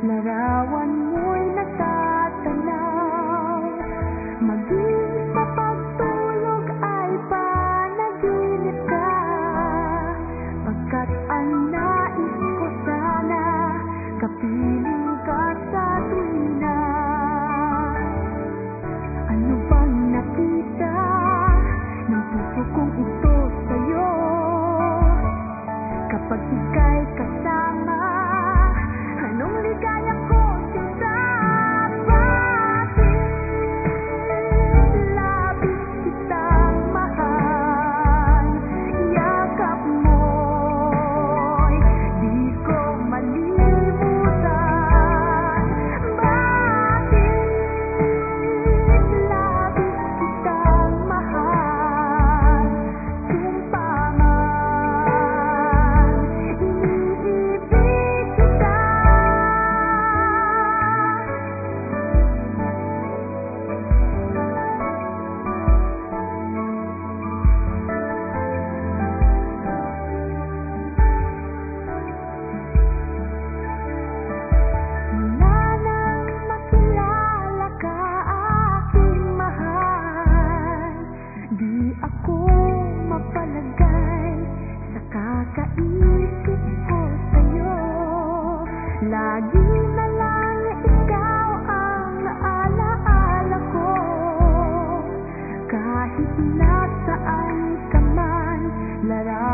Krishna Kahit nasaan ka man, larawan